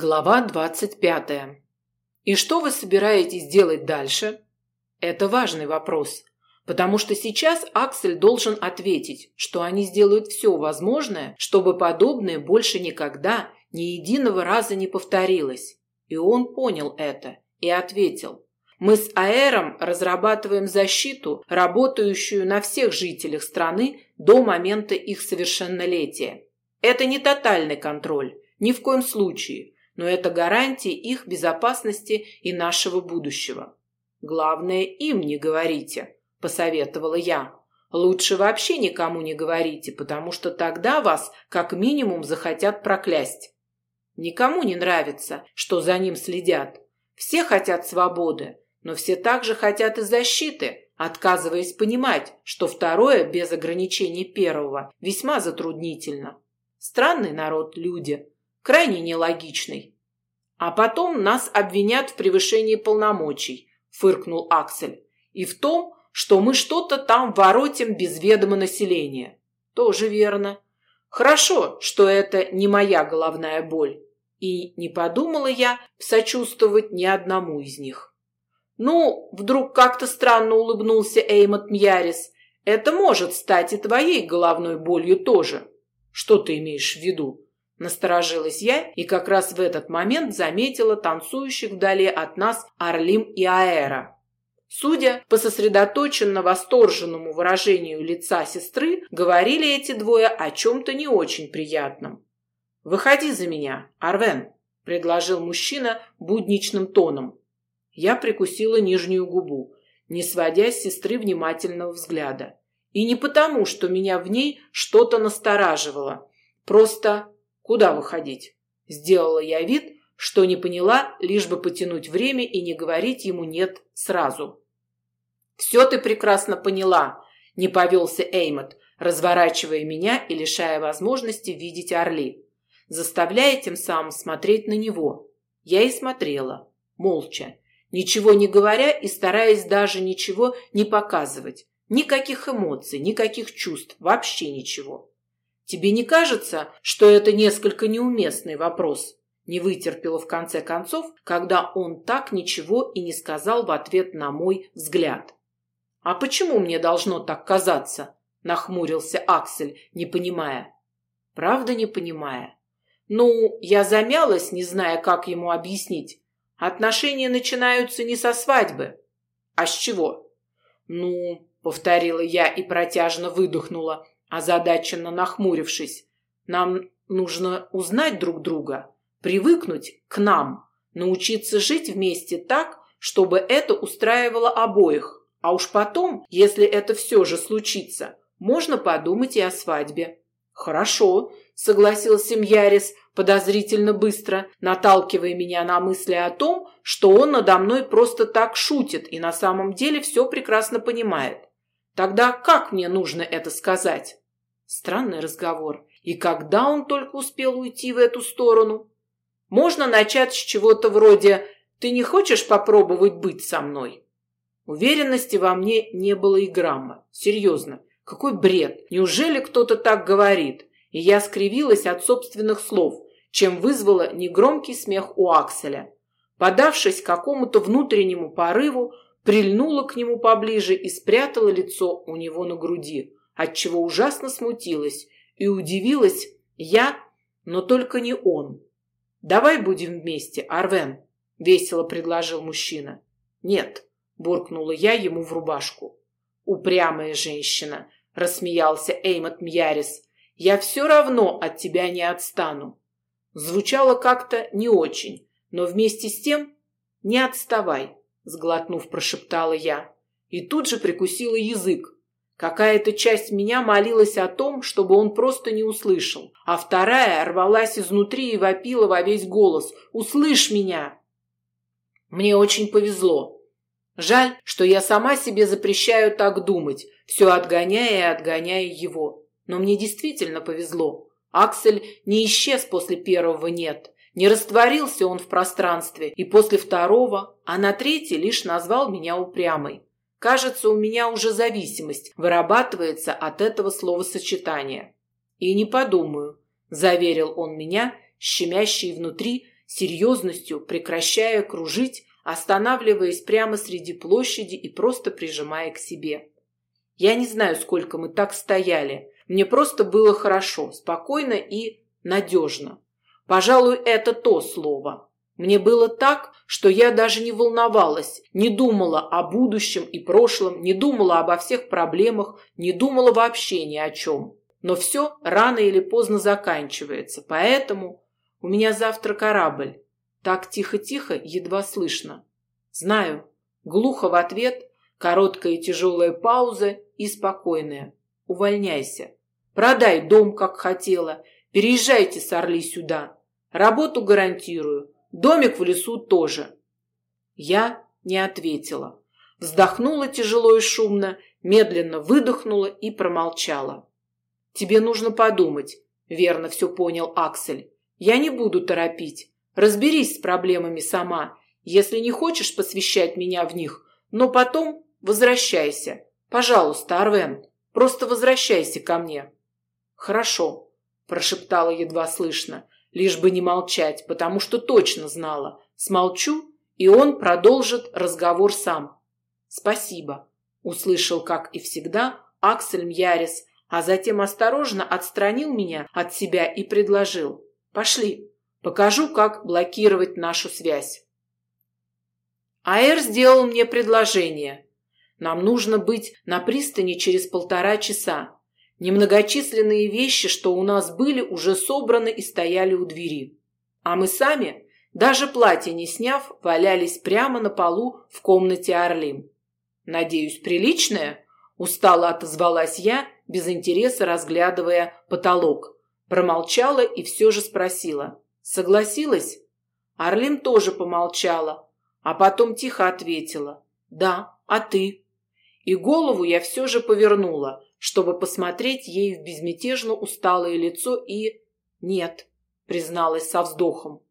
Глава двадцать пятая. И что вы собираетесь делать дальше? Это важный вопрос, потому что сейчас Аксель должен ответить, что они сделают все возможное, чтобы подобное больше никогда, ни единого раза не повторилось. И он понял это и ответил. Мы с Аэром разрабатываем защиту, работающую на всех жителях страны до момента их совершеннолетия. Это не тотальный контроль, ни в коем случае – но это гарантия их безопасности и нашего будущего. Главное, им не говорите, посоветовала я. Лучше вообще никому не говорите, потому что тогда вас как минимум захотят проклясть. Никому не нравится, что за ним следят. Все хотят свободы, но все также хотят и защиты, отказываясь понимать, что второе без ограничений первого весьма затруднительно. Странный народ люди, крайне нелогичный. А потом нас обвинят в превышении полномочий, фыркнул Аксель, и в том, что мы что-то там воротим без ведома населения. Тоже верно. Хорошо, что это не моя головная боль. И не подумала я сочувствовать ни одному из них. Ну, вдруг как-то странно улыбнулся Эймот Мьярис. Это может стать и твоей головной болью тоже. Что ты имеешь в виду? Насторожилась я и как раз в этот момент заметила танцующих вдали от нас Орлим и Аэра. Судя по сосредоточенно восторженному выражению лица сестры, говорили эти двое о чем-то не очень приятном. «Выходи за меня, Арвен», – предложил мужчина будничным тоном. Я прикусила нижнюю губу, не сводя с сестры внимательного взгляда. И не потому, что меня в ней что-то настораживало. Просто Куда выходить? Сделала я вид, что не поняла, лишь бы потянуть время и не говорить ему «нет» сразу. «Все ты прекрасно поняла», – не повелся Эймот, разворачивая меня и лишая возможности видеть Орли, заставляя тем самым смотреть на него. Я и смотрела, молча, ничего не говоря и стараясь даже ничего не показывать. Никаких эмоций, никаких чувств, вообще ничего. Тебе не кажется, что это несколько неуместный вопрос? Не вытерпела в конце концов, когда он так ничего и не сказал в ответ на мой взгляд. А почему мне должно так казаться? Нахмурился Аксель, не понимая. Правда, не понимая. Ну, я замялась, не зная, как ему объяснить. Отношения начинаются не со свадьбы. А с чего? Ну, повторила я и протяжно выдохнула озадаченно нахмурившись. Нам нужно узнать друг друга, привыкнуть к нам, научиться жить вместе так, чтобы это устраивало обоих. А уж потом, если это все же случится, можно подумать и о свадьбе. Хорошо, согласился Мьярис подозрительно быстро, наталкивая меня на мысли о том, что он надо мной просто так шутит и на самом деле все прекрасно понимает. Тогда как мне нужно это сказать? Странный разговор. И когда он только успел уйти в эту сторону? Можно начать с чего-то вроде «Ты не хочешь попробовать быть со мной?» Уверенности во мне не было и грамма. Серьезно. Какой бред. Неужели кто-то так говорит? И я скривилась от собственных слов, чем вызвала негромкий смех у Акселя. Подавшись какому-то внутреннему порыву, прильнула к нему поближе и спрятала лицо у него на груди, отчего ужасно смутилась и удивилась я, но только не он. «Давай будем вместе, Арвен», — весело предложил мужчина. «Нет», — буркнула я ему в рубашку. «Упрямая женщина», — рассмеялся Эймот Мьярис. «Я все равно от тебя не отстану». Звучало как-то не очень, но вместе с тем «не отставай», сглотнув, прошептала я. И тут же прикусила язык. Какая-то часть меня молилась о том, чтобы он просто не услышал, а вторая рвалась изнутри и вопила во весь голос «Услышь меня!». Мне очень повезло. Жаль, что я сама себе запрещаю так думать, все отгоняя и отгоняя его. Но мне действительно повезло. Аксель не исчез после первого «нет». Не растворился он в пространстве и после второго, а на третий лишь назвал меня упрямой. Кажется, у меня уже зависимость вырабатывается от этого словосочетания. И не подумаю, заверил он меня, щемящий внутри серьезностью прекращая кружить, останавливаясь прямо среди площади и просто прижимая к себе. Я не знаю, сколько мы так стояли. Мне просто было хорошо, спокойно и надежно. Пожалуй, это то слово. Мне было так, что я даже не волновалась, не думала о будущем и прошлом, не думала обо всех проблемах, не думала вообще ни о чем. Но все рано или поздно заканчивается, поэтому у меня завтра корабль. Так тихо-тихо, едва слышно. Знаю. Глухо в ответ, короткая и тяжелая пауза и спокойная. Увольняйся. Продай дом, как хотела. Переезжайте с Орли сюда. Работу гарантирую. Домик в лесу тоже. Я не ответила. Вздохнула тяжело и шумно, медленно выдохнула и промолчала. Тебе нужно подумать, верно все понял Аксель. Я не буду торопить. Разберись с проблемами сама, если не хочешь посвящать меня в них, но потом возвращайся. Пожалуйста, Арвен, просто возвращайся ко мне. Хорошо, прошептала едва слышно лишь бы не молчать, потому что точно знала, смолчу, и он продолжит разговор сам. «Спасибо», — услышал, как и всегда, Аксель Мьярис, а затем осторожно отстранил меня от себя и предложил. «Пошли, покажу, как блокировать нашу связь». Аэр сделал мне предложение. Нам нужно быть на пристани через полтора часа. Немногочисленные вещи, что у нас были, уже собраны и стояли у двери. А мы сами, даже платье не сняв, валялись прямо на полу в комнате Орлим. «Надеюсь, приличное?» – устало отозвалась я, без интереса разглядывая потолок. Промолчала и все же спросила. «Согласилась?» Орлим тоже помолчала, а потом тихо ответила. «Да, а ты?» И голову я все же повернула – чтобы посмотреть ей в безмятежно усталое лицо и... «Нет», — призналась со вздохом.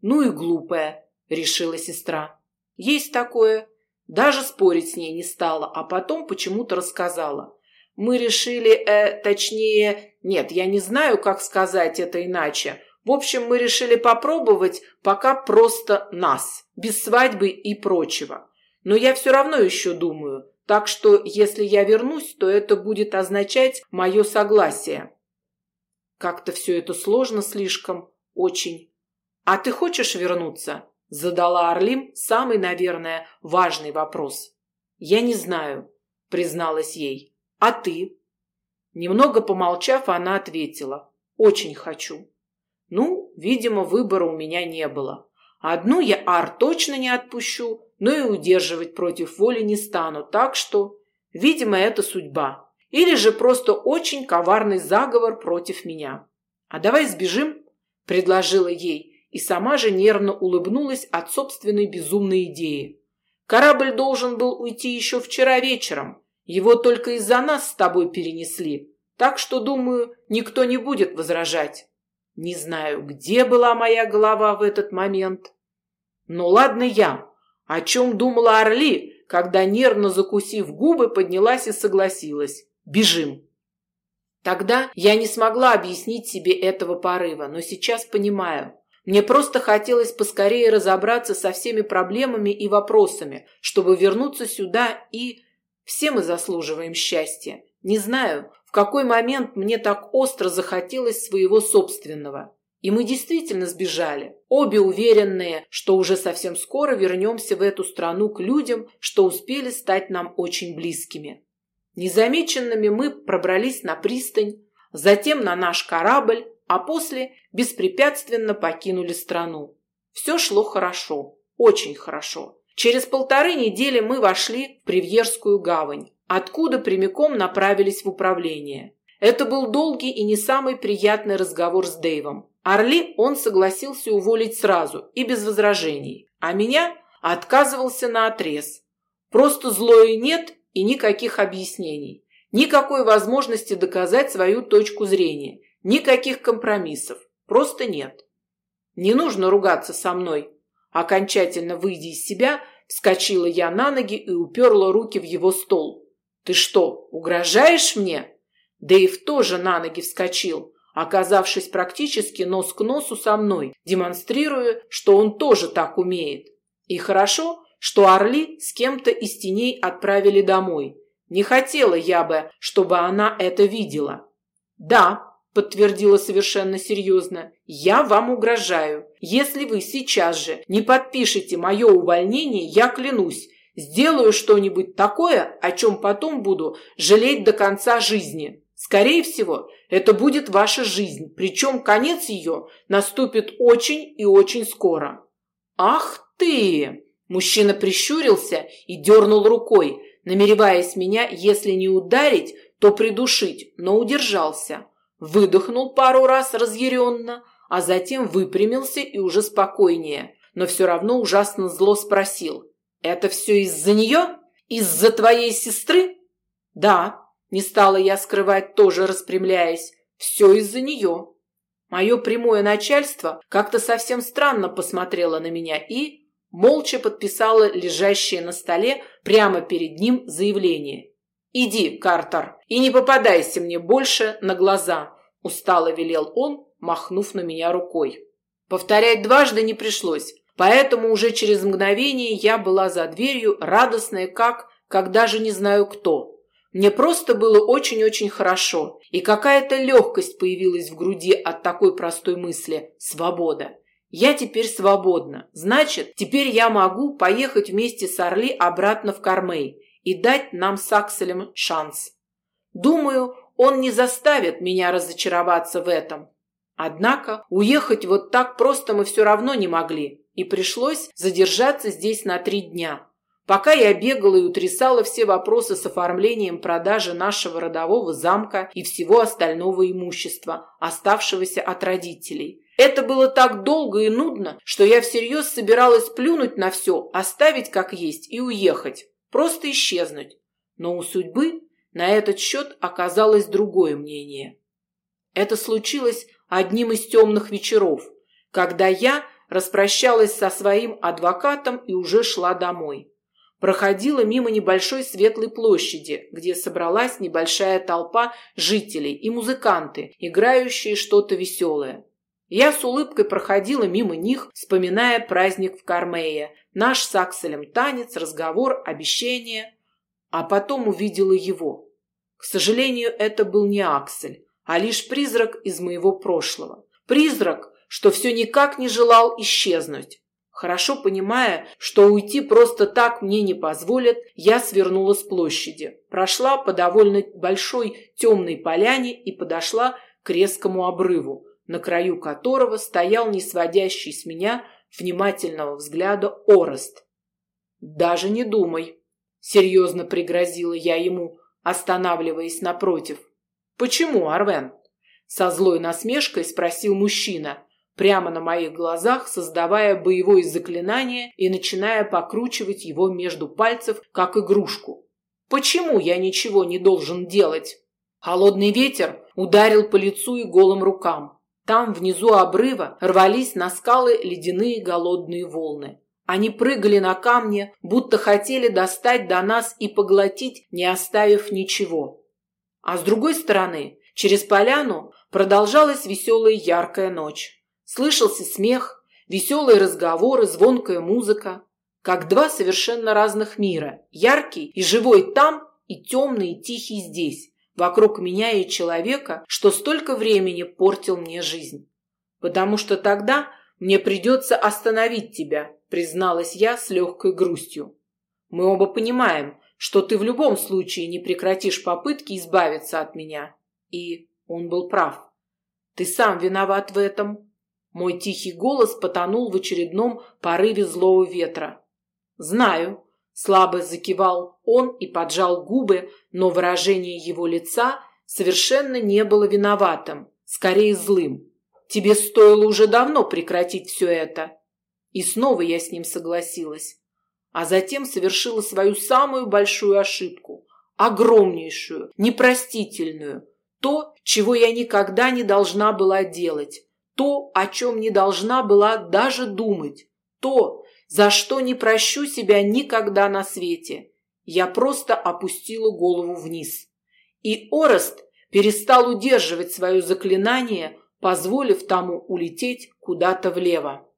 «Ну и глупая», — решила сестра. «Есть такое». Даже спорить с ней не стала, а потом почему-то рассказала. Мы решили, э, точнее... Нет, я не знаю, как сказать это иначе. В общем, мы решили попробовать пока просто нас, без свадьбы и прочего. Но я все равно еще думаю, так что, если я вернусь, то это будет означать мое согласие. Как-то все это сложно слишком, очень. А ты хочешь вернуться? Задала Орлим самый, наверное, важный вопрос. Я не знаю, призналась ей. А ты? Немного помолчав, она ответила. Очень хочу. Ну, видимо, выбора у меня не было. Одну я Ар точно не отпущу, но и удерживать против воли не стану, так что, видимо, это судьба. Или же просто очень коварный заговор против меня. А давай сбежим, предложила ей, и сама же нервно улыбнулась от собственной безумной идеи. Корабль должен был уйти еще вчера вечером. Его только из-за нас с тобой перенесли. Так что, думаю, никто не будет возражать. Не знаю, где была моя голова в этот момент. Но ладно я, о чем думала Орли, когда, нервно закусив губы, поднялась и согласилась. «Бежим!» Тогда я не смогла объяснить себе этого порыва, но сейчас понимаю. Мне просто хотелось поскорее разобраться со всеми проблемами и вопросами, чтобы вернуться сюда и... Все мы заслуживаем счастья. Не знаю, в какой момент мне так остро захотелось своего собственного. И мы действительно сбежали, обе уверенные, что уже совсем скоро вернемся в эту страну к людям, что успели стать нам очень близкими. Незамеченными мы пробрались на пристань, затем на наш корабль, а после беспрепятственно покинули страну. Все шло хорошо, очень хорошо. Через полторы недели мы вошли в Привьерскую гавань, откуда прямиком направились в управление. Это был долгий и не самый приятный разговор с Дэйвом. Орли он согласился уволить сразу и без возражений, а меня отказывался на отрез. Просто злое нет и никаких объяснений, никакой возможности доказать свою точку зрения, никаких компромиссов, просто нет. Не нужно ругаться со мной. Окончательно выйдя из себя, вскочила я на ноги и уперла руки в его стол. Ты что, угрожаешь мне? Дэйв тоже на ноги вскочил, оказавшись практически нос к носу со мной, демонстрируя, что он тоже так умеет. И хорошо, что Орли с кем-то из теней отправили домой. Не хотела я бы, чтобы она это видела. Да, подтвердила совершенно серьезно, я вам угрожаю. Если вы сейчас же не подпишете мое увольнение, я клянусь, сделаю что-нибудь такое, о чем потом буду жалеть до конца жизни. Скорее всего, это будет ваша жизнь, причем конец ее наступит очень и очень скоро. Ах ты! Мужчина прищурился и дернул рукой, намереваясь меня, если не ударить, то придушить, но удержался. Выдохнул пару раз разъяренно, а затем выпрямился и уже спокойнее, но все равно ужасно зло спросил. «Это все из-за нее? Из-за твоей сестры?» «Да», – не стала я скрывать, тоже распрямляясь. «Все из-за нее». Мое прямое начальство как-то совсем странно посмотрело на меня и молча подписало лежащее на столе прямо перед ним заявление. «Иди, Картер, и не попадайся мне больше на глаза», – устало велел он, махнув на меня рукой. Повторять дважды не пришлось, поэтому уже через мгновение я была за дверью, радостная как, как даже не знаю кто. Мне просто было очень-очень хорошо, и какая-то легкость появилась в груди от такой простой мысли «свобода». Я теперь свободна. Значит, теперь я могу поехать вместе с Орли обратно в Кармей и дать нам с Акселем шанс. Думаю, он не заставит меня разочароваться в этом. Однако уехать вот так просто мы все равно не могли, и пришлось задержаться здесь на три дня. Пока я бегала и утрясала все вопросы с оформлением продажи нашего родового замка и всего остального имущества, оставшегося от родителей. Это было так долго и нудно, что я всерьез собиралась плюнуть на все, оставить как есть и уехать. Просто исчезнуть. Но у судьбы на этот счет оказалось другое мнение. Это случилось одним из темных вечеров, когда я распрощалась со своим адвокатом и уже шла домой. Проходила мимо небольшой светлой площади, где собралась небольшая толпа жителей и музыканты, играющие что-то веселое. Я с улыбкой проходила мимо них, вспоминая праздник в Кармее, наш с Акселем танец, разговор, обещание, а потом увидела его. К сожалению, это был не Аксель, а лишь призрак из моего прошлого. Призрак, что все никак не желал исчезнуть. Хорошо понимая, что уйти просто так мне не позволят, я свернула с площади, прошла по довольно большой темной поляне и подошла к резкому обрыву, на краю которого стоял не сводящий с меня внимательного взгляда Орест. «Даже не думай», — серьезно пригрозила я ему, останавливаясь напротив. «Почему, Арвен?» Со злой насмешкой спросил мужчина, прямо на моих глазах создавая боевое заклинание и начиная покручивать его между пальцев, как игрушку. «Почему я ничего не должен делать?» Холодный ветер ударил по лицу и голым рукам. Там, внизу обрыва, рвались на скалы ледяные голодные волны. Они прыгали на камни, будто хотели достать до нас и поглотить, не оставив ничего. А с другой стороны, через поляну продолжалась веселая яркая ночь. Слышался смех, веселые разговоры, звонкая музыка. Как два совершенно разных мира. Яркий и живой там, и темный и тихий здесь. Вокруг меня и человека, что столько времени портил мне жизнь. Потому что тогда мне придется остановить тебя, призналась я с легкой грустью. Мы оба понимаем, что ты в любом случае не прекратишь попытки избавиться от меня. И он был прав. Ты сам виноват в этом. Мой тихий голос потонул в очередном порыве злого ветра. Знаю, слабо закивал он и поджал губы, но выражение его лица совершенно не было виноватым, скорее злым. Тебе стоило уже давно прекратить все это. И снова я с ним согласилась а затем совершила свою самую большую ошибку, огромнейшую, непростительную, то, чего я никогда не должна была делать, то, о чем не должна была даже думать, то, за что не прощу себя никогда на свете. Я просто опустила голову вниз. И Орест перестал удерживать свое заклинание, позволив тому улететь куда-то влево.